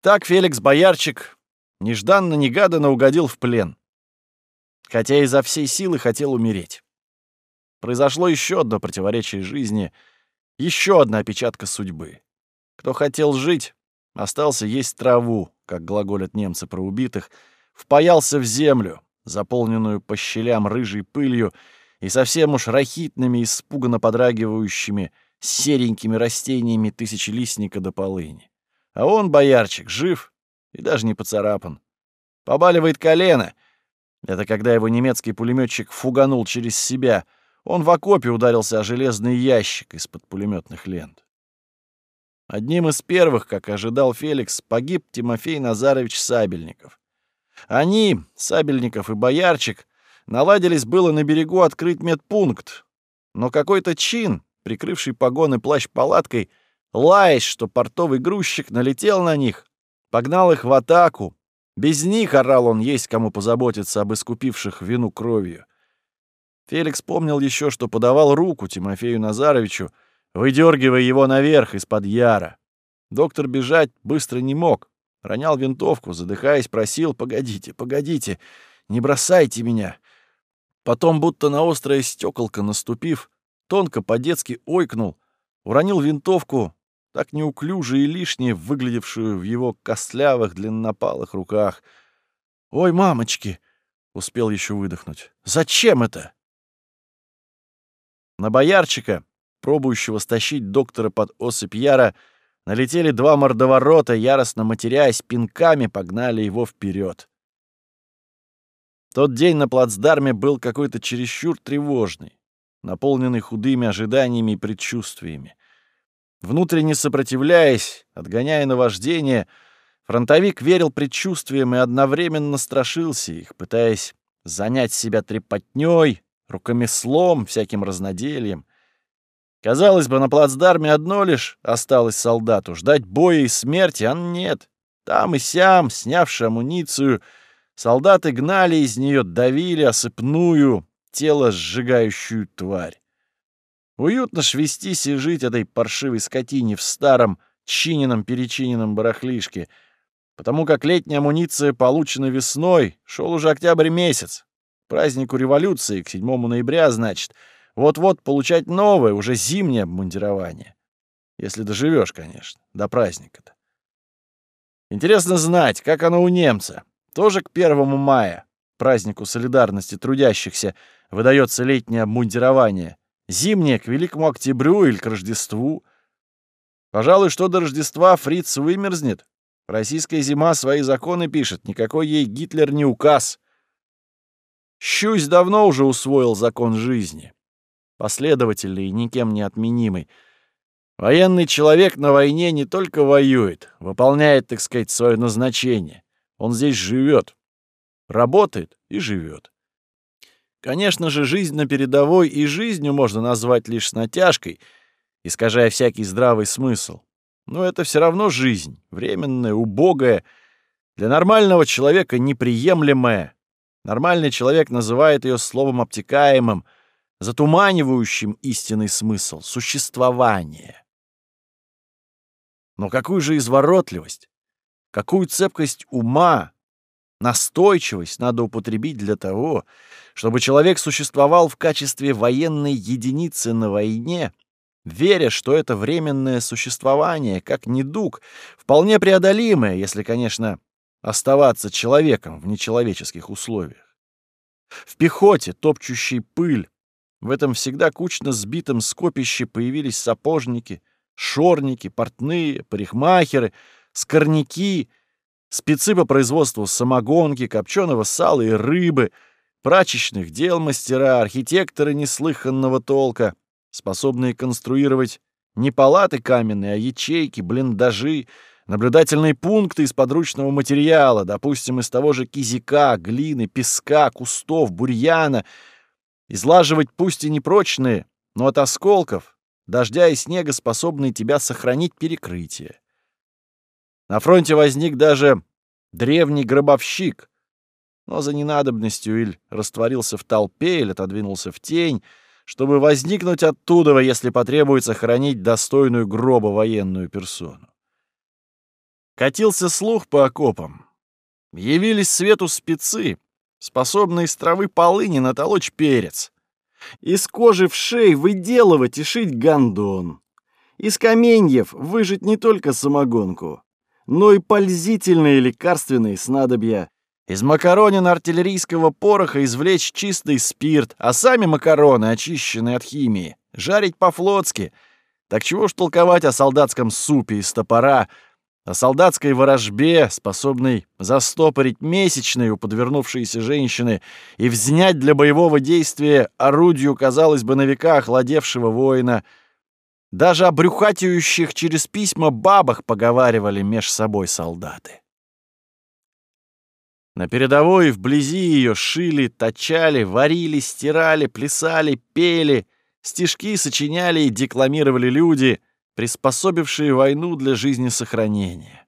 Так Феликс Боярчик нежданно-негаданно угодил в плен. Хотя изо всей силы хотел умереть. Произошло еще одно противоречие жизни, еще одна опечатка судьбы. Кто хотел жить, остался есть траву, как глаголят немцы про убитых, впаялся в землю, заполненную по щелям рыжей пылью и совсем уж рахитными, испуганно подрагивающими серенькими растениями тысячелистника до полыни. А он, боярчик, жив и даже не поцарапан. Побаливает колено. Это когда его немецкий пулеметчик фуганул через себя. Он в окопе ударился о железный ящик из-под пулеметных лент. Одним из первых, как ожидал Феликс, погиб Тимофей Назарович Сабельников. Они, Сабельников и Боярчик, наладились было на берегу открыть медпункт, но какой-то чин, прикрывший погоны плащ-палаткой, лаясь, что портовый грузчик налетел на них, погнал их в атаку. Без них, орал он, есть кому позаботиться об искупивших вину кровью. Феликс помнил еще, что подавал руку Тимофею Назаровичу, выдергивая его наверх из-под яра. Доктор бежать быстро не мог. Ронял винтовку, задыхаясь, просил «Погодите, погодите, не бросайте меня». Потом, будто на острое стеколко наступив, тонко по-детски ойкнул, уронил винтовку, так неуклюже и лишне выглядевшую в его костлявых длиннопалых руках. «Ой, мамочки!» — успел еще выдохнуть. «Зачем это?» На боярчика, пробующего стащить доктора под осыпь яра, налетели два мордоворота, яростно матерясь, пинками погнали его вперед. Тот день на плацдарме был какой-то чересчур тревожный, наполненный худыми ожиданиями и предчувствиями. Внутренне сопротивляясь, отгоняя наваждение, фронтовик верил предчувствиям и одновременно страшился их, пытаясь занять себя трепотнёй, рукомеслом, всяким разнодельем. Казалось бы, на плацдарме одно лишь осталось солдату — ждать боя и смерти, а нет. Там и сям, снявши амуницию, солдаты гнали из нее, давили осыпную, тело сжигающую тварь. Уютно швестись и жить этой паршивой скотине в старом, чиненном-перечиненном барахлишке, потому как летняя амуниция получена весной, шел уже октябрь месяц. Празднику революции, к 7 ноября, значит, вот-вот получать новое, уже зимнее обмундирование. Если доживешь, конечно, до праздника-то. Интересно знать, как оно у немца. Тоже к первому мая, празднику солидарности трудящихся, выдается летнее обмундирование. Зимнее — к Великому Октябрю или к Рождеству. Пожалуй, что до Рождества фриц вымерзнет. Российская зима свои законы пишет, никакой ей Гитлер не указ. Щусь давно уже усвоил закон жизни. Последовательный и никем не отменимый. Военный человек на войне не только воюет, выполняет, так сказать, свое назначение. Он здесь живет, работает и живет. Конечно же, жизнь на передовой и жизнью можно назвать лишь с натяжкой, искажая всякий здравый смысл. Но это все равно жизнь, временная, убогая, для нормального человека неприемлемая. Нормальный человек называет ее словом обтекаемым, затуманивающим истинный смысл — существование. Но какую же изворотливость, какую цепкость ума, Настойчивость надо употребить для того, чтобы человек существовал в качестве военной единицы на войне, веря, что это временное существование, как недуг, вполне преодолимое, если, конечно, оставаться человеком в нечеловеческих условиях. В пехоте, топчущей пыль, в этом всегда кучно сбитом скопище появились сапожники, шорники, портные, парикмахеры, скорняки спецы по производству самогонки, копченого сала и рыбы, прачечных дел мастера, архитекторы неслыханного толка, способные конструировать не палаты каменные, а ячейки, блиндажи, наблюдательные пункты из подручного материала, допустим, из того же кизика, глины, песка, кустов, бурьяна, излаживать пусть и непрочные, но от осколков, дождя и снега способные тебя сохранить перекрытие. На фронте возник даже древний гробовщик, но за ненадобностью или растворился в толпе, или отодвинулся в тень, чтобы возникнуть оттуда, если потребуется хранить достойную гроба военную персону. Катился слух по окопам. Явились свету спецы, способные из травы полыни натолочь перец. Из кожи в шей выделывать и шить гондон. Из каменьев выжить не только самогонку, но и пользительные лекарственные снадобья. Из макаронин артиллерийского пороха извлечь чистый спирт, а сами макароны, очищенные от химии, жарить по-флотски. Так чего ж толковать о солдатском супе из топора, о солдатской ворожбе, способной застопорить месячные у подвернувшейся женщины и взнять для боевого действия орудию, казалось бы, на века охладевшего воина. Даже о брюхатиющих через письма бабах поговаривали меж собой солдаты. На передовой вблизи ее шили, точали, варили, стирали, плясали, пели, стишки сочиняли и декламировали люди — приспособившие войну для жизнесохранения.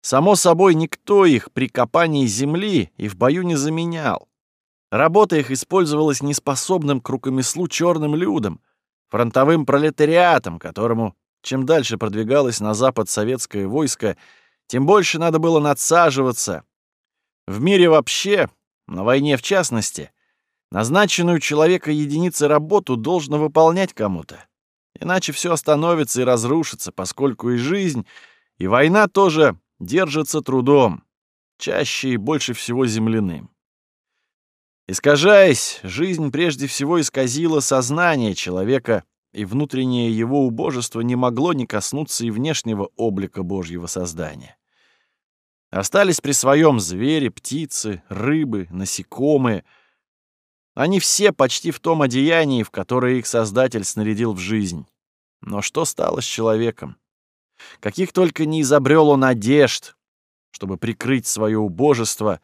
Само собой, никто их при копании земли и в бою не заменял. Работа их использовалась неспособным к рукомеслу черным людям, фронтовым пролетариатом, которому, чем дальше продвигалось на запад советское войско, тем больше надо было надсаживаться. В мире вообще, на войне в частности, назначенную человека единицы работу должно выполнять кому-то. Иначе все остановится и разрушится, поскольку и жизнь, и война тоже держатся трудом, чаще и больше всего земляным. Искажаясь, жизнь прежде всего исказила сознание человека, и внутреннее его убожество не могло не коснуться и внешнего облика Божьего создания. Остались при своем звери, птицы, рыбы, насекомые — они все почти в том одеянии, в которое их Создатель снарядил в жизнь. Но что стало с человеком? Каких только не изобрел он одежд, чтобы прикрыть свое убожество,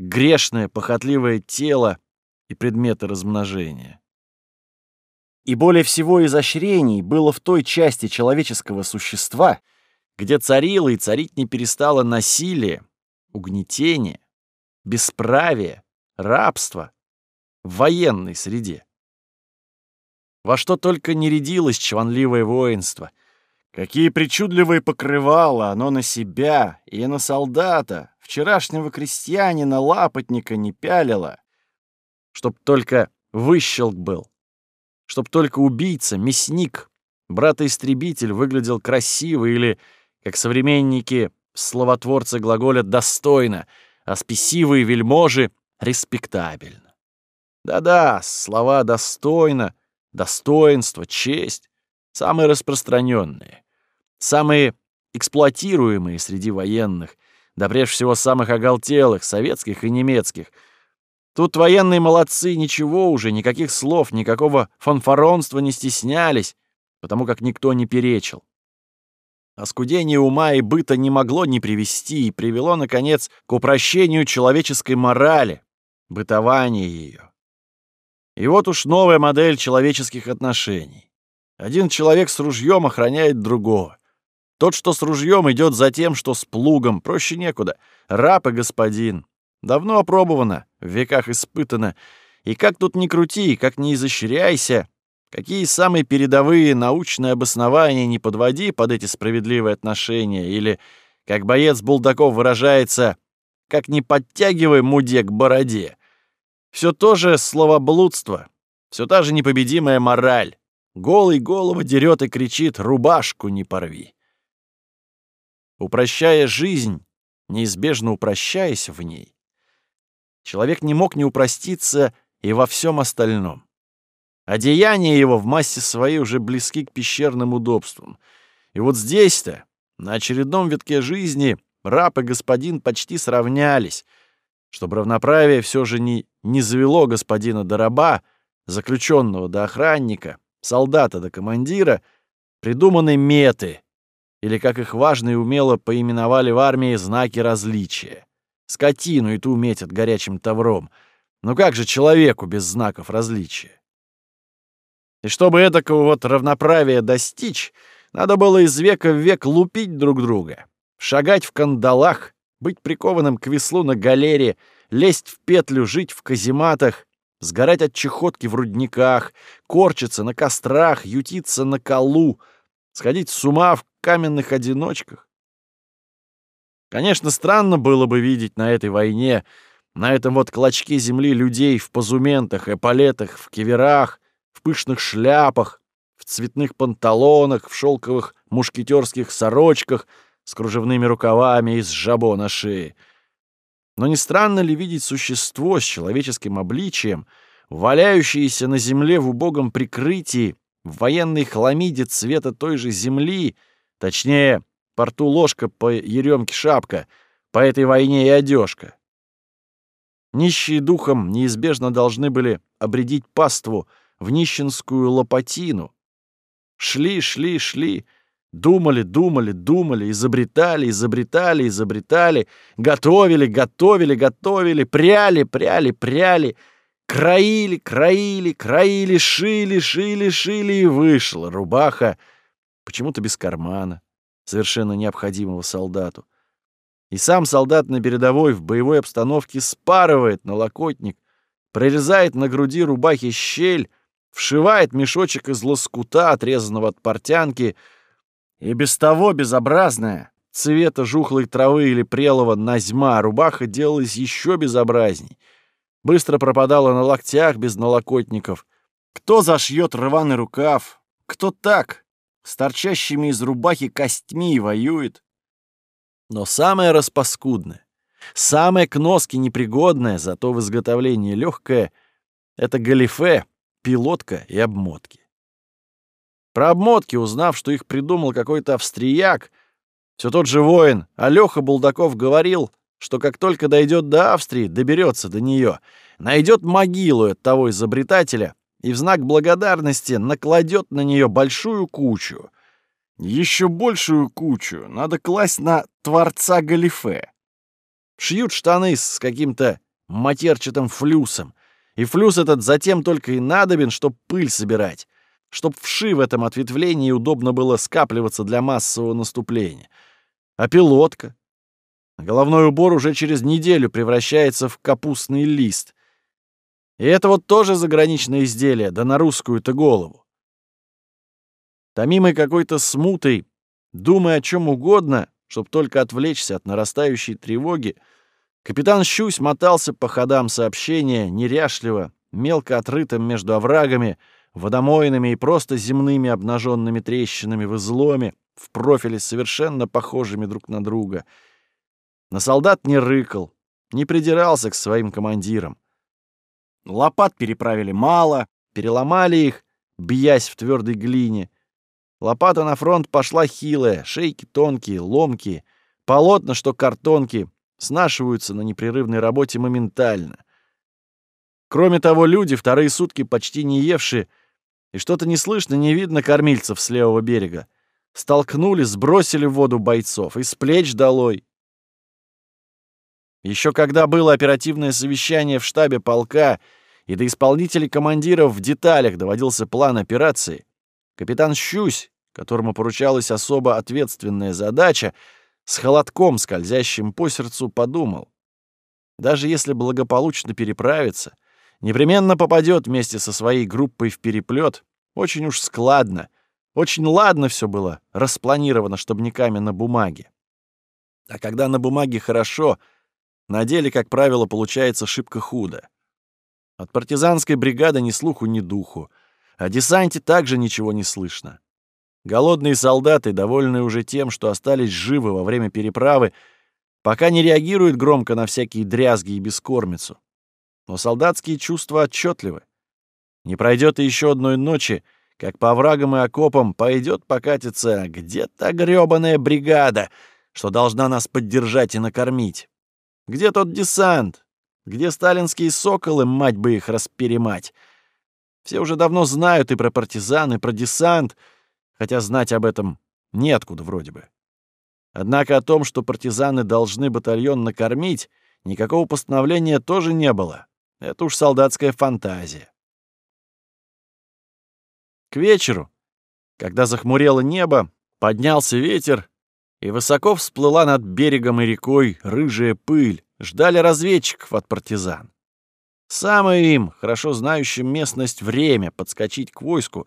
грешное, похотливое тело и предметы размножения. И более всего изощрений было в той части человеческого существа, где царило и царить не перестало насилие, угнетение, бесправие, рабство — в военной среде. Во что только не рядилось чванливое воинство. Какие причудливые покрывала оно на себя и на солдата, вчерашнего крестьянина, лапотника не пялило. Чтоб только выщелк был. Чтоб только убийца, мясник, брат-истребитель выглядел красиво или, как современники, словотворцы глаголят «достойно», а спесивые вельможи — респектабельно. Да-да, слова «достойно», «достоинство», «честь» — самые распространенные, самые эксплуатируемые среди военных, да прежде всего самых оголтелых, советских и немецких. Тут военные молодцы, ничего уже, никаких слов, никакого фанфаронства не стеснялись, потому как никто не перечил. Оскудение ума и быта не могло не привести и привело, наконец, к упрощению человеческой морали, бытования ее. И вот уж новая модель человеческих отношений. Один человек с ружьем охраняет другого. Тот, что с ружьем, идет за тем, что с плугом. Проще некуда. Раб и господин. Давно опробовано, в веках испытано. И как тут ни крути, как ни изощряйся, какие самые передовые научные обоснования не подводи под эти справедливые отношения, или, как боец Булдаков выражается, как не подтягивай муде к бороде, все то же словоблудство, все та же непобедимая мораль. Голый голову дерет и кричит «рубашку не порви». Упрощая жизнь, неизбежно упрощаясь в ней, человек не мог не упроститься и во всем остальном. Одеяния его в массе своей уже близки к пещерным удобствам. И вот здесь-то, на очередном витке жизни, раб и господин почти сравнялись — чтобы равноправие все же не, не завело господина до раба, заключенного до охранника, солдата до командира, придуманы меты, или, как их важно и умело поименовали в армии, знаки различия. Скотину и ту метят горячим тавром. Но как же человеку без знаков различия? И чтобы этакого вот равноправия достичь, надо было из века в век лупить друг друга, шагать в кандалах, быть прикованным к веслу на галере, лезть в петлю, жить в казематах, сгорать от чехотки в рудниках, корчиться на кострах, ютиться на колу, сходить с ума в каменных одиночках. Конечно, странно было бы видеть на этой войне, на этом вот клочке земли людей в позументах, эполетах, в киверах, в пышных шляпах, в цветных панталонах, в шелковых мушкетерских сорочках с кружевными рукавами и с жабо на шее. Но не странно ли видеть существо с человеческим обличием, валяющееся на земле в убогом прикрытии, в военной хламиде цвета той же земли, точнее, порту ложка по еремке шапка, по этой войне и одежка. Нищие духом неизбежно должны были обредить паству в нищенскую лопатину. Шли, шли, шли, думали, думали, думали, изобретали, изобретали, изобретали, готовили, готовили, готовили, пряли, пряли, пряли, краили, краили, краили, шили, шили, шили, и вышла рубаха, почему-то без кармана, совершенно необходимого солдату. И сам солдат на передовой в боевой обстановке спарывает налокотник, прорезает на груди рубахи щель, вшивает мешочек из лоскута, отрезанного от портянки, и без того безобразная, цвета жухлой травы или прелого назьма, рубаха делалась еще безобразней. Быстро пропадала на локтях без налокотников. Кто зашьет рваный рукав, кто так, с торчащими из рубахи костьми воюет. Но самое распаскудное, самое к носке непригодное, зато в изготовлении легкое — это галифе, пилотка и обмотки. Про обмотки, узнав, что их придумал какой-то австрияк, все тот же воин, Алёха Булдаков говорил, что как только дойдет до Австрии, доберется до нее, найдет могилу от того изобретателя и в знак благодарности накладет на нее большую кучу. Еще большую кучу надо класть на творца галифе. Шьют штаны с каким-то матерчатым флюсом, и флюс этот затем только и надобен, чтоб пыль собирать, чтоб вши в этом ответвлении удобно было скапливаться для массового наступления. А пилотка? Головной убор уже через неделю превращается в капустный лист. И это вот тоже заграничное изделие, да на русскую-то голову. Томимый какой-то смутой, думая о чем угодно, чтоб только отвлечься от нарастающей тревоги, капитан Щусь мотался по ходам сообщения, неряшливо, мелко отрытым между оврагами, водомойными и просто земными обнаженными трещинами в изломе, в профиле совершенно похожими друг на друга. На солдат не рыкал, не придирался к своим командирам. Лопат переправили мало, переломали их, бьясь в твердой глине — Лопата на фронт пошла хилая, шейки тонкие, ломкие, полотна, что картонки, снашиваются на непрерывной работе моментально. Кроме того, люди, вторые сутки почти не евшие, и что-то не слышно, не видно кормильцев с левого берега. Столкнули, сбросили в воду бойцов, и с плеч долой. Еще когда было оперативное совещание в штабе полка, и до исполнителей командиров в деталях доводился план операции, Капитан Щусь, которому поручалась особо ответственная задача, с холодком, скользящим по сердцу, подумал. Даже если благополучно переправиться, непременно попадет вместе со своей группой в переплет. Очень уж складно, очень ладно все было, распланировано, камень на бумаге. А когда на бумаге хорошо, на деле, как правило, получается шибко худо. От партизанской бригады ни слуху, ни духу. О десанте также ничего не слышно. Голодные солдаты, довольные уже тем, что остались живы во время переправы, пока не реагируют громко на всякие дрязги и бескормицу. Но солдатские чувства отчетливы. Не пройдет и еще одной ночи, как по врагам и окопам пойдет покатиться где-то грёбаная бригада, что должна нас поддержать и накормить. Где тот десант? Где сталинские соколы, мать бы их расперемать? Все уже давно знают и про партизан, и про десант, хотя знать об этом неоткуда вроде бы. Однако о том, что партизаны должны батальон накормить, никакого постановления тоже не было. Это уж солдатская фантазия. К вечеру, когда захмурело небо, поднялся ветер, и высоко всплыла над берегом и рекой рыжая пыль, ждали разведчиков от партизан. Самое им, хорошо знающим местность, время подскочить к войску,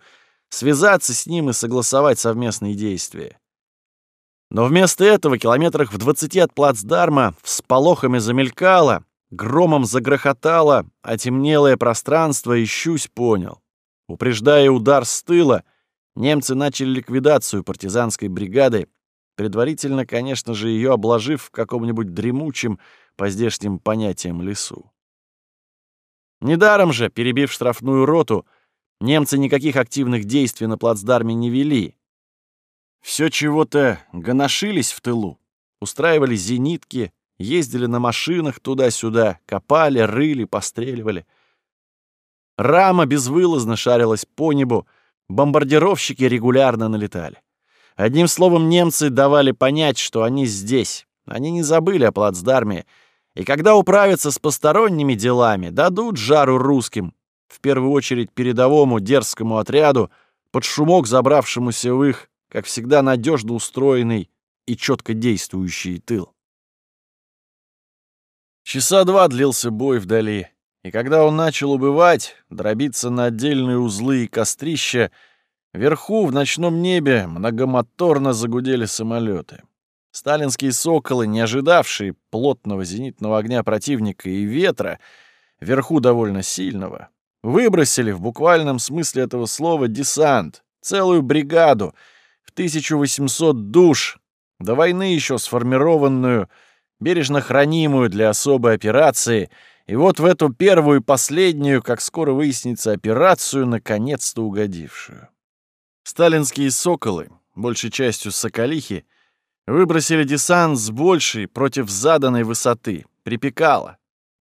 связаться с ним и согласовать совместные действия. Но вместо этого километрах в двадцати от плацдарма всполохами замелькало, громом загрохотало, а темнелое пространство и щусь понял. Упреждая удар с тыла, немцы начали ликвидацию партизанской бригады, предварительно, конечно же, ее обложив в каком-нибудь дремучем, по здешним понятиям, лесу. Недаром же, перебив штрафную роту, немцы никаких активных действий на плацдарме не вели. Все чего-то гоношились в тылу, устраивали зенитки, ездили на машинах туда-сюда, копали, рыли, постреливали. Рама безвылазно шарилась по небу, бомбардировщики регулярно налетали. Одним словом, немцы давали понять, что они здесь. Они не забыли о плацдарме, и когда управятся с посторонними делами, дадут жару русским, в первую очередь передовому дерзкому отряду, под шумок забравшемуся в их, как всегда, надежно устроенный и четко действующий тыл. Часа два длился бой вдали, и когда он начал убывать, дробиться на отдельные узлы и кострища, вверху в ночном небе многомоторно загудели самолеты. Сталинские «Соколы», не ожидавшие плотного зенитного огня противника и ветра, вверху довольно сильного, выбросили в буквальном смысле этого слова десант, целую бригаду, в 1800 душ, до войны еще сформированную, бережно хранимую для особой операции, и вот в эту первую и последнюю, как скоро выяснится, операцию, наконец-то угодившую. Сталинские «Соколы», большей частью соколихи, Выбросили десант с большей против заданной высоты. Припекало.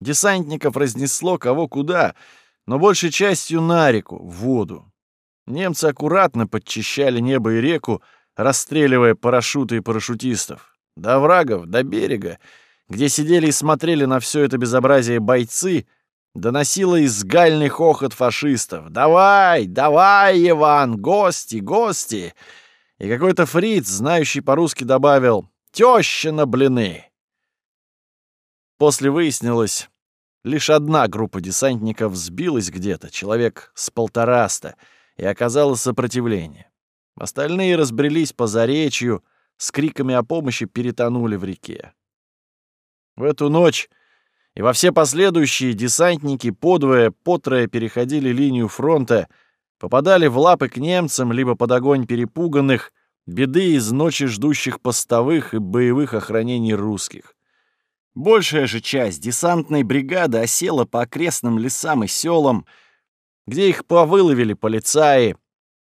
Десантников разнесло кого куда, но большей частью на реку, в воду. Немцы аккуратно подчищали небо и реку, расстреливая парашюты и парашютистов. До врагов, до берега, где сидели и смотрели на все это безобразие бойцы, доносило изгальный хохот фашистов. «Давай, давай, Иван, гости, гости!» И какой-то фриц, знающий по-русски, добавил «Тёща на блины!». После выяснилось, лишь одна группа десантников сбилась где-то, человек с полтораста, и оказала сопротивление. Остальные разбрелись по заречью, с криками о помощи перетонули в реке. В эту ночь и во все последующие десантники подвое, потрое переходили линию фронта — попадали в лапы к немцам, либо под огонь перепуганных, беды из ночи ждущих постовых и боевых охранений русских. Большая же часть десантной бригады осела по окрестным лесам и селам, где их повыловили полицаи.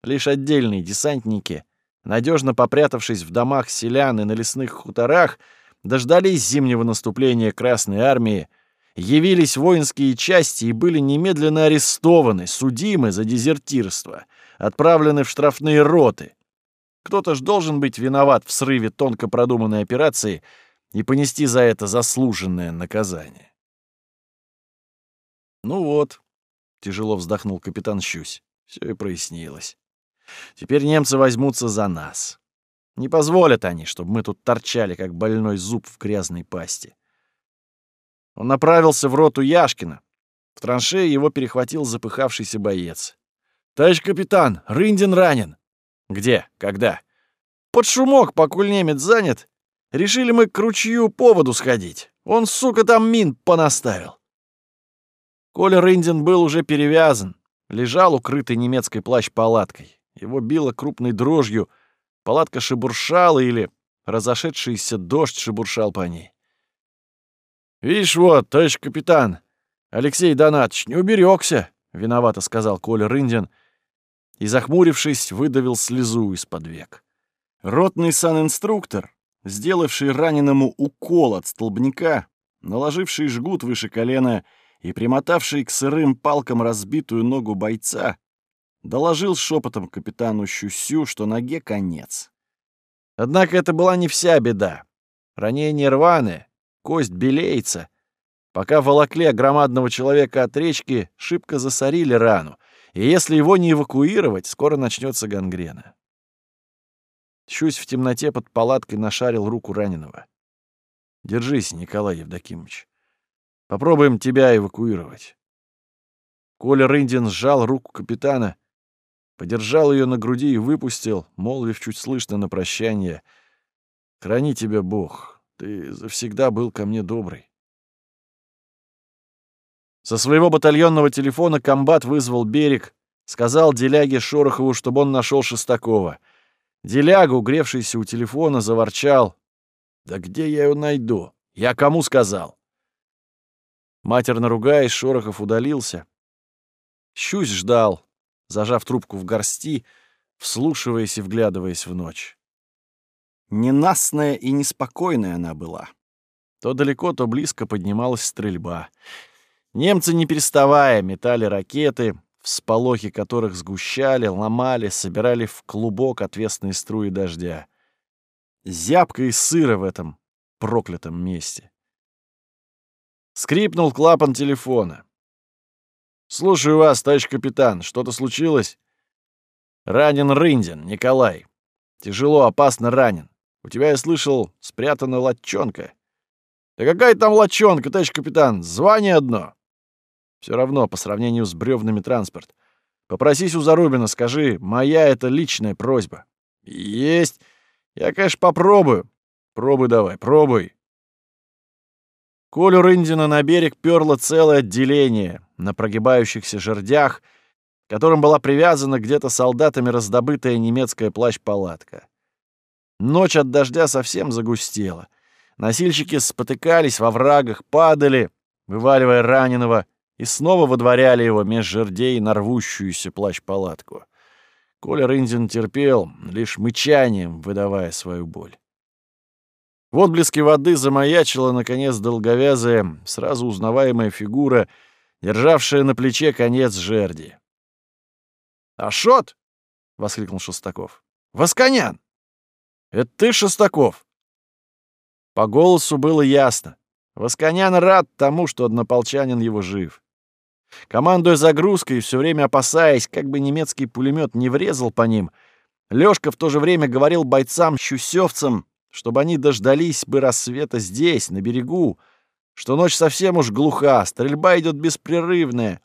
Лишь отдельные десантники, надежно попрятавшись в домах селян и на лесных хуторах, дождались зимнего наступления Красной Армии, явились воинские части и были немедленно арестованы, судимы за дезертирство, отправлены в штрафные роты. Кто-то ж должен быть виноват в срыве тонко продуманной операции и понести за это заслуженное наказание. «Ну вот», — тяжело вздохнул капитан Щусь, — все и прояснилось. «Теперь немцы возьмутся за нас. Не позволят они, чтобы мы тут торчали, как больной зуб в грязной пасти. Он направился в роту Яшкина. В траншее его перехватил запыхавшийся боец. «Товарищ капитан, Рындин ранен!» «Где? Когда?» «Под шумок, покуль немец занят. Решили мы к ручью поводу сходить. Он, сука, там мин понаставил». Коля Рындин был уже перевязан. Лежал укрытый немецкой плащ-палаткой. Его било крупной дрожью. Палатка шебуршала или разошедшийся дождь шебуршал по ней. «Видишь вот, товарищ капитан, Алексей Донатович не уберегся, виновато сказал Коля Рындин и, захмурившись, выдавил слезу из-под век. Ротный санинструктор, сделавший раненому укол от столбняка, наложивший жгут выше колена и примотавший к сырым палкам разбитую ногу бойца, доложил шепотом капитану Щусю, что ноге конец. Однако это была не вся беда. Ранение рваное, кость белеется. Пока волокли громадного человека от речки, шибко засорили рану, и если его не эвакуировать, скоро начнется гангрена. Щусь в темноте под палаткой нашарил руку раненого. «Держись, Николай Евдокимович. Попробуем тебя эвакуировать». Коля Рындин сжал руку капитана, подержал ее на груди и выпустил, молвив чуть слышно на прощание — Храни тебя Бог. Ты завсегда был ко мне добрый. Со своего батальонного телефона комбат вызвал берег, сказал Деляге Шорохову, чтобы он нашел Шестакова. Деляга, угревшийся у телефона, заворчал. «Да где я его найду? Я кому сказал?» Матерно ругаясь, Шорохов удалился. Щусь ждал, зажав трубку в горсти, вслушиваясь и вглядываясь в ночь. Ненастная и неспокойная она была. То далеко, то близко поднималась стрельба. Немцы, не переставая, метали ракеты, всполохи которых сгущали, ломали, собирали в клубок отвесные струи дождя. Зябко и сыро в этом проклятом месте. Скрипнул клапан телефона. «Слушаю вас, товарищ капитан. Что-то случилось?» «Ранен Рындин, Николай. Тяжело, опасно ранен. У тебя, я слышал, спрятана латчонка». «Да какая там латчонка, товарищ капитан? Звание одно». «Все равно, по сравнению с бревнами транспорт. Попросись у Зарубина, скажи, моя это личная просьба». «Есть. Я, конечно, попробую». «Пробуй давай, пробуй». Колю Рындина на берег перло целое отделение на прогибающихся жердях, к которым была привязана где-то солдатами раздобытая немецкая плащ-палатка. Ночь от дождя совсем загустела. Носильщики спотыкались во врагах, падали, вываливая раненого, и снова водворяли его меж жердей на рвущуюся плащ-палатку. Коля Рындин терпел, лишь мычанием выдавая свою боль. В отблеске воды замаячила, наконец, долговязая, сразу узнаваемая фигура, державшая на плече конец жерди. «Ашот!» — воскликнул Шестаков. «Восконян! Это ты, Шестаков?» По голосу было ясно. Восконян рад тому, что однополчанин его жив. Командуя загрузкой, все время опасаясь, как бы немецкий пулемет не врезал по ним, Лёшка в то же время говорил бойцам-щусевцам, чтобы они дождались бы рассвета здесь, на берегу, что ночь совсем уж глуха, стрельба идет беспрерывная,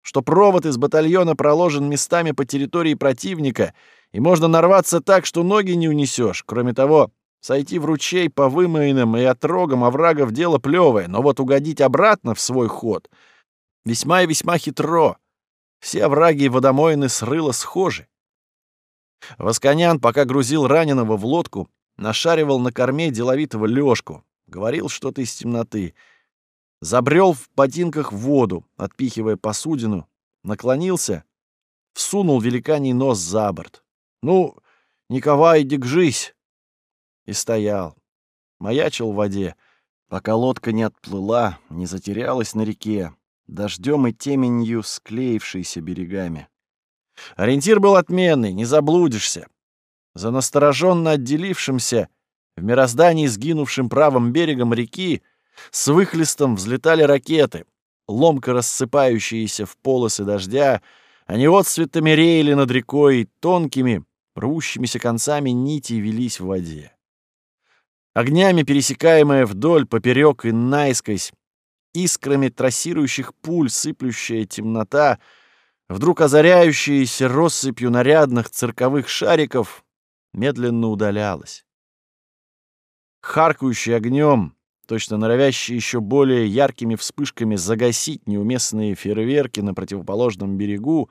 что провод из батальона проложен местами по территории противника, и можно нарваться так, что ноги не унесешь. Кроме того, сойти в ручей по вымоенным и отрогам оврагов дело плевое, но вот угодить обратно в свой ход весьма и весьма хитро. Все овраги и водомоины с рыла схожи. Восконян, пока грузил раненого в лодку, нашаривал на корме деловитого Лёшку, говорил что-то из темноты. Забрел в ботинках в воду, отпихивая посудину, наклонился, всунул великаний нос за борт. «Ну, Николай, иди гжись!» И стоял, маячил в воде, пока лодка не отплыла, не затерялась на реке, дождем и теменью склеившейся берегами. Ориентир был отменный, не заблудишься. За настороженно отделившимся, в мироздании сгинувшим правым берегом реки, с выхлестом взлетали ракеты, ломко рассыпающиеся в полосы дождя, они отцветами реяли над рекой, тонкими, рвущимися концами нити велись в воде. Огнями, пересекаемая вдоль, поперек и наискось, искрами трассирующих пуль сыплющая темнота, вдруг озаряющаяся россыпью нарядных цирковых шариков, медленно удалялась. Харкающий огнем, точно норовящий еще более яркими вспышками загасить неуместные фейерверки на противоположном берегу,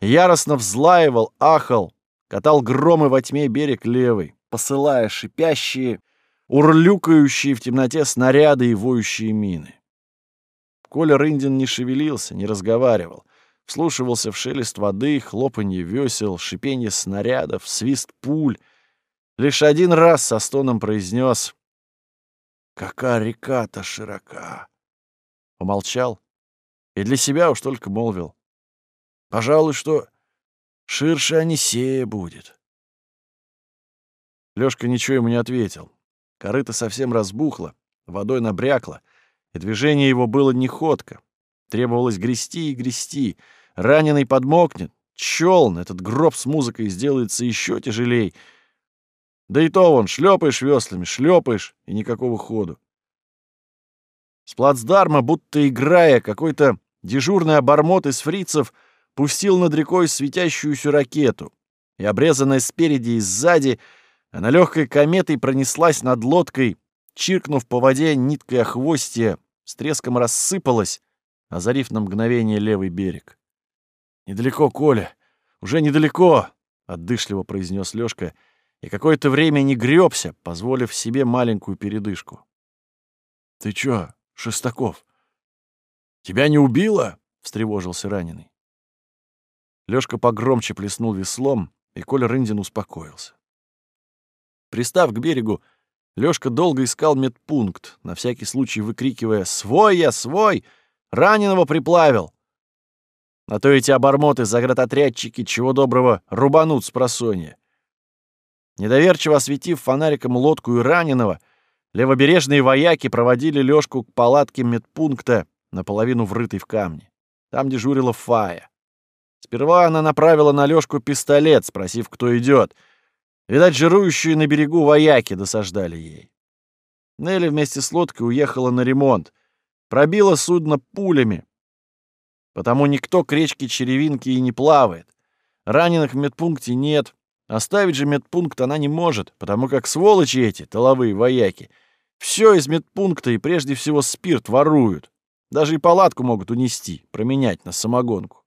яростно взлаивал, ахал, катал громы во тьме берег левый, посылая шипящие, урлюкающие в темноте снаряды и воющие мины. Коля Рындин не шевелился, не разговаривал — вслушивался в шелест воды, хлопанье весел, шипение снарядов, свист пуль. Лишь один раз со стоном произнес «Какая река-то широка!» Умолчал и для себя уж только молвил «Пожалуй, что ширше Анисея будет». Лёшка ничего ему не ответил. Корыто совсем разбухло, водой набрякло, и движение его было не ходко. Требовалось грести и грести — Раненый подмокнет, челн, этот гроб с музыкой сделается еще тяжелей. Да и то вон, шлепаешь веслами, шлепаешь, и никакого ходу. С плацдарма, будто играя, какой-то дежурный обормот из фрицев пустил над рекой светящуюся ракету, и, обрезанная спереди и сзади, Она легкой кометой пронеслась над лодкой, чиркнув по воде ниткой охвостья, с треском рассыпалась, озарив на мгновение левый берег. «Недалеко, Коля, уже недалеко!» — отдышливо произнес Лёшка, и какое-то время не гребся, позволив себе маленькую передышку. «Ты чё, Шестаков? Тебя не убило?» — встревожился раненый. Лёшка погромче плеснул веслом, и Коля Рындин успокоился. Пристав к берегу, Лёшка долго искал медпункт, на всякий случай выкрикивая «Свой я, свой! Раненого приплавил!» А то эти обормоты-заградотрядчики чего доброго рубанут с просонья. Недоверчиво осветив фонариком лодку и раненого, левобережные вояки проводили Лёшку к палатке медпункта, наполовину врытой в камне. Там дежурила Фая. Сперва она направила на Лёшку пистолет, спросив, кто идет — Видать, жирующие на берегу вояки досаждали ей. Нелли вместе с лодкой уехала на ремонт. Пробила судно пулями. Потому никто к речке Черевинки и не плавает. Раненых в медпункте нет. Оставить же медпункт она не может, потому как сволочи эти, толовые вояки, все из медпункта и прежде всего спирт воруют. Даже и палатку могут унести, променять на самогонку.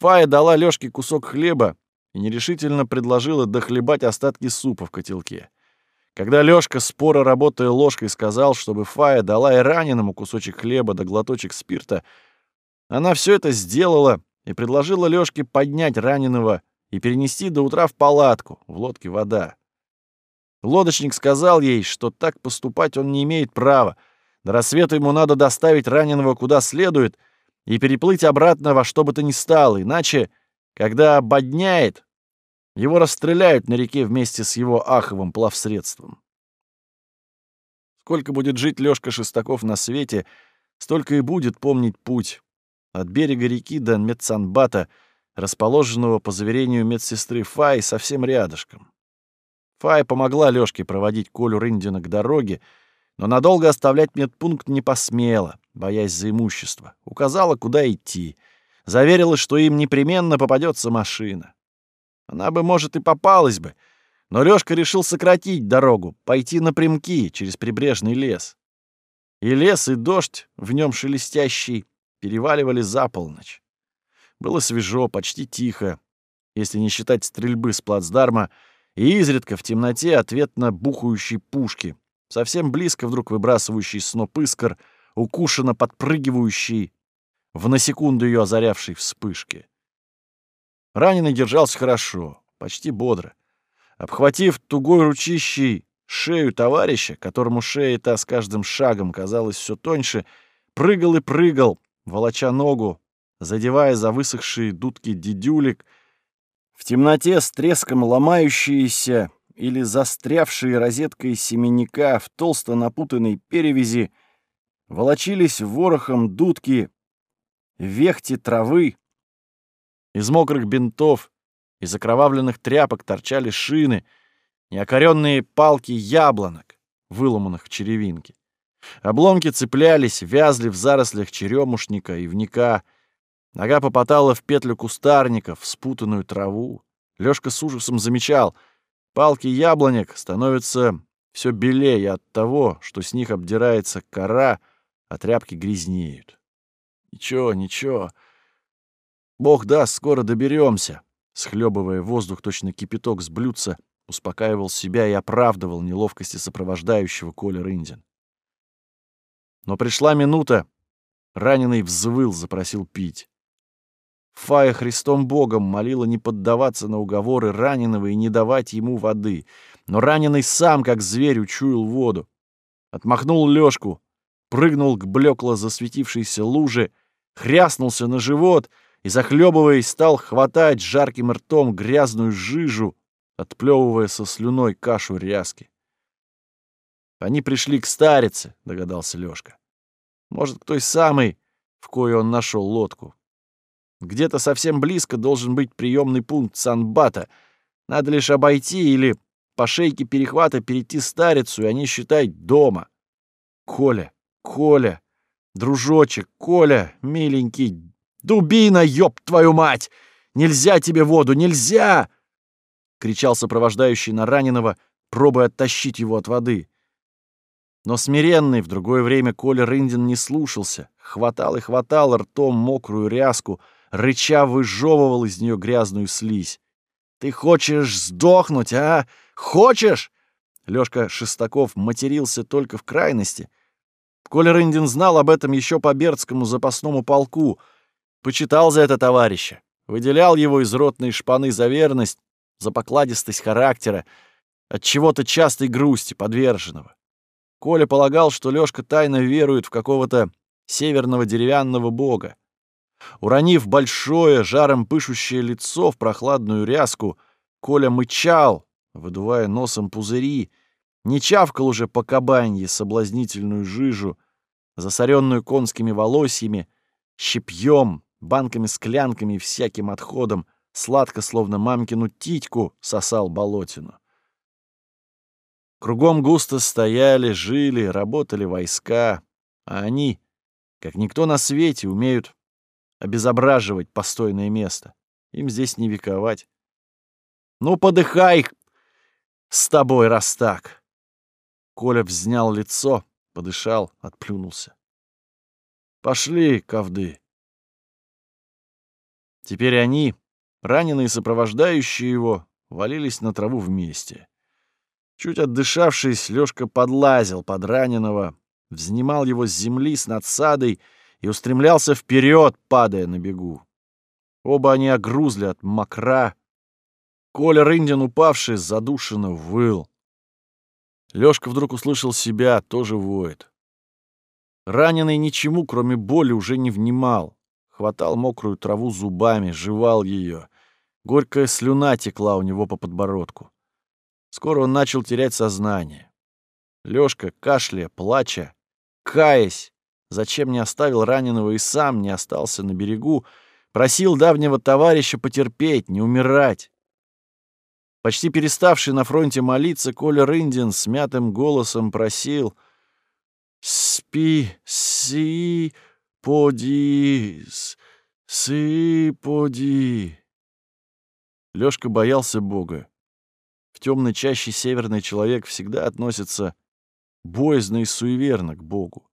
Фая дала Лёшке кусок хлеба и нерешительно предложила дохлебать остатки супа в котелке. Когда Лёшка, споро работая ложкой, сказал, чтобы Фая дала и раненому кусочек хлеба да глоточек спирта, она все это сделала и предложила Лёшке поднять раненого и перенести до утра в палатку, в лодке вода. Лодочник сказал ей, что так поступать он не имеет права. До рассвета ему надо доставить раненого куда следует и переплыть обратно во что бы то ни стало, иначе когда ободняет, его расстреляют на реке вместе с его аховым плавсредством. Сколько будет жить Лёшка Шестаков на свете, столько и будет помнить путь от берега реки до медсанбата, расположенного, по заверению медсестры Фай, совсем рядышком. Фай помогла Лёшке проводить Колю Рындина к дороге, но надолго оставлять медпункт не посмела, боясь за имущество. Указала, куда идти — заверила, что им непременно попадется машина. Она бы, может, и попалась бы, но Лёшка решил сократить дорогу, пойти напрямки через прибрежный лес. И лес, и дождь, в нем шелестящий, переваливали за полночь. Было свежо, почти тихо, если не считать стрельбы с плацдарма, и изредка в темноте ответно бухающей пушки, совсем близко вдруг выбрасывающий сноп искр, укушенно подпрыгивающий в на секунду ее озарявшей вспышке. Раненый держался хорошо, почти бодро. Обхватив тугой ручищей шею товарища, которому шея та с каждым шагом казалась все тоньше, прыгал и прыгал, волоча ногу, задевая за высохшие дудки дедюлик, в темноте с треском ломающиеся или застрявшие розеткой семенника в толсто напутанной перевязи волочились ворохом дудки, вехти травы. Из мокрых бинтов, из окровавленных тряпок торчали шины, неокоренные палки яблонок, выломанных в черевинке. Обломки цеплялись, вязли в зарослях черемушника и вника. Нога попадала в петлю кустарников, в спутанную траву. Лёшка с ужасом замечал, палки яблонек становятся все белее от того, что с них обдирается кора, а тряпки грязнеют. Ничего, ничего. Бог даст, скоро доберемся. Схлебывая воздух точно кипяток с блюдца, успокаивал себя и оправдывал неловкости сопровождающего Коля Рындин. Но пришла минута. Раненый взвыл, запросил пить. Фая Христом Богом молила не поддаваться на уговоры раненого и не давать ему воды. Но раненый сам, как зверь, учуял воду. Отмахнул Лёшку, прыгнул к блекло засветившейся луже хряснулся на живот и, захлебываясь, стал хватать жарким ртом грязную жижу, отплевывая со слюной кашу ряски. Они пришли к старице, догадался Лёшка. Может, к той самой, в кое он нашел лодку. Где-то совсем близко должен быть приемный пункт Санбата. Надо лишь обойти или по шейке перехвата перейти старицу, и они, считай, дома. Коля, Коля, Дружочек, Коля, миленький, дубина, ёб твою мать! Нельзя тебе воду, нельзя!» кричал сопровождающий на раненого, пробуя оттащить его от воды. Но смиренный в другое время Коля Рындин не слушался, хватал и хватал ртом мокрую ряску, рыча выжевывал из нее грязную слизь. «Ты хочешь сдохнуть, а? Хочешь?» Лёшка Шестаков матерился только в крайности. Коля Рындин знал об этом еще по Бердскому запасному полку, почитал за это товарища, выделял его из ротной шпаны за верность, за покладистость характера, от чего-то частой грусти подверженного. Коля полагал, что Лёшка тайно верует в какого-то северного деревянного бога. Уронив большое, жаром пышущее лицо в прохладную ряску, Коля мычал, выдувая носом пузыри, не чавкал уже по кабанье соблазнительную жижу, засоренную конскими волосьями, щепьем, банками-склянками и всяким отходом, сладко, словно мамкину титьку, сосал болотину. Кругом густо стояли, жили, работали войска, а они, как никто на свете, умеют обезображивать постойное место. Им здесь не вековать. Ну, подыхай с тобой, раз так. Коля взнял лицо, подышал, отплюнулся. Пошли, ковды. Теперь они, раненые сопровождающие его, валились на траву вместе. Чуть отдышавшись, Лёшка подлазил под раненого, взнимал его с земли с надсадой и устремлялся вперед, падая на бегу. Оба они огрузли от мокра. Коля Рындин, упавший, задушенно выл. Лёшка вдруг услышал себя, тоже воет. Раненый ничему, кроме боли, уже не внимал. Хватал мокрую траву зубами, жевал ее. Горькая слюна текла у него по подбородку. Скоро он начал терять сознание. Лёшка, кашляя, плача, каясь, зачем не оставил раненого и сам не остался на берегу, просил давнего товарища потерпеть, не умирать. Почти переставший на фронте молиться, Коля Рындин с мятым голосом просил «Спи, си, поди, си, поди». Лёшка боялся Бога. Темной чаще северный человек всегда относится боязно и суеверно к Богу.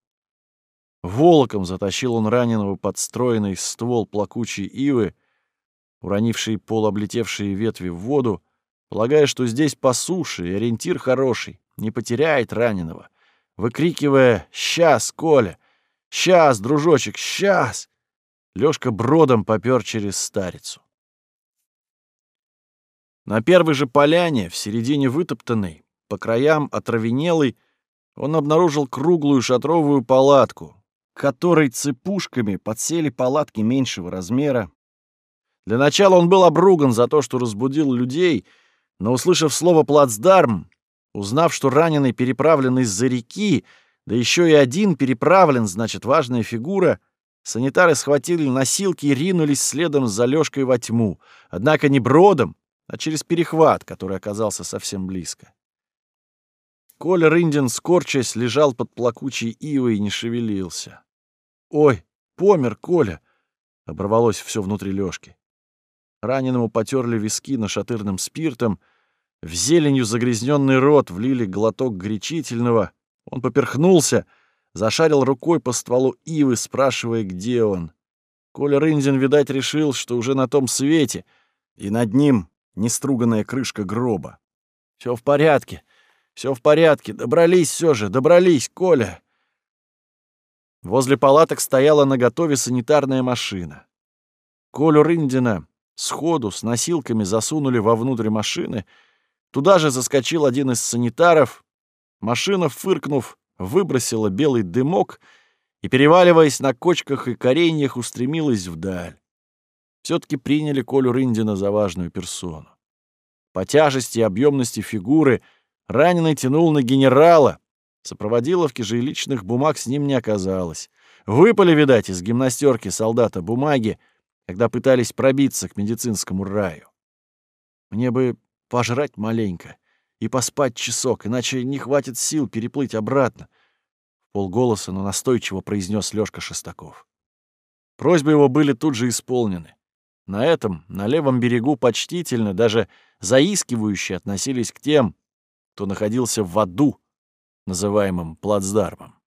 Волоком затащил он раненого под стройный ствол плакучей ивы, уронивший полуоблетевшие ветви в воду, полагая, что здесь по суше и ориентир хороший, не потеряет раненого, выкрикивая «Сейчас, Коля! Сейчас, дружочек, сейчас!» Лёшка бродом попёр через старицу. На первой же поляне, в середине вытоптанной, по краям отравенелой, он обнаружил круглую шатровую палатку, которой цепушками подсели палатки меньшего размера. Для начала он был обруган за то, что разбудил людей — но, услышав слово «плацдарм», узнав, что раненый переправлен из-за реки, да еще и один переправлен, значит, важная фигура, санитары схватили носилки и ринулись следом за Лёшкой во тьму, однако не бродом, а через перехват, который оказался совсем близко. Коля Рындин, скорчась, лежал под плакучей ивой и не шевелился. «Ой, помер Коля!» — оборвалось все внутри Лёшки. Раненому потерли виски нашатырным спиртом, в зеленью загрязненный рот влили глоток горячительного. Он поперхнулся, зашарил рукой по стволу ивы, спрашивая, где он. Коля Рындин, видать, решил, что уже на том свете, и над ним неструганная крышка гроба. Все в порядке, все в порядке, добрались все же, добрались, Коля. Возле палаток стояла наготове санитарная машина. Колю Рындина сходу с носилками засунули вовнутрь машины. Туда же заскочил один из санитаров. Машина, фыркнув, выбросила белый дымок и, переваливаясь на кочках и кореньях, устремилась вдаль. Все-таки приняли Колю Рындина за важную персону. По тяжести и объемности фигуры раненый тянул на генерала. Сопроводиловки же и личных бумаг с ним не оказалось. Выпали, видать, из гимнастерки солдата бумаги, когда пытались пробиться к медицинскому раю. Мне бы пожрать маленько и поспать часок, иначе не хватит сил переплыть обратно, — полголоса, но настойчиво произнес Лёшка Шестаков. Просьбы его были тут же исполнены. На этом, на левом берегу почтительно, даже заискивающе относились к тем, кто находился в аду, называемом плацдармом.